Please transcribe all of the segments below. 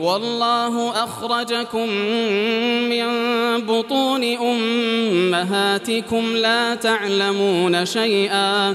والله أخرجكم من بطون أمهاتكم لا تعلمون شيئا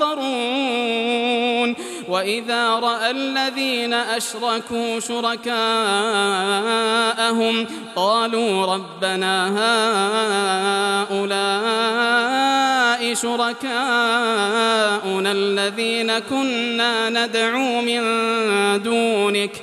ينظرون. وإذا رأى الذين أشركوا شركاءهم قالوا ربنا هؤلاء شركاؤنا الذين كنا ندعو من دونك.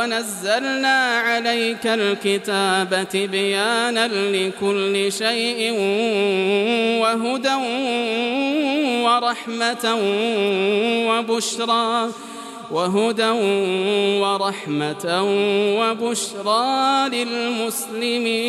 ونزلنا عليك الكتاب بيانا لكل شيء وهدى ورحمة وبشرى وهدى ورحمة وبشرى للمسلمين.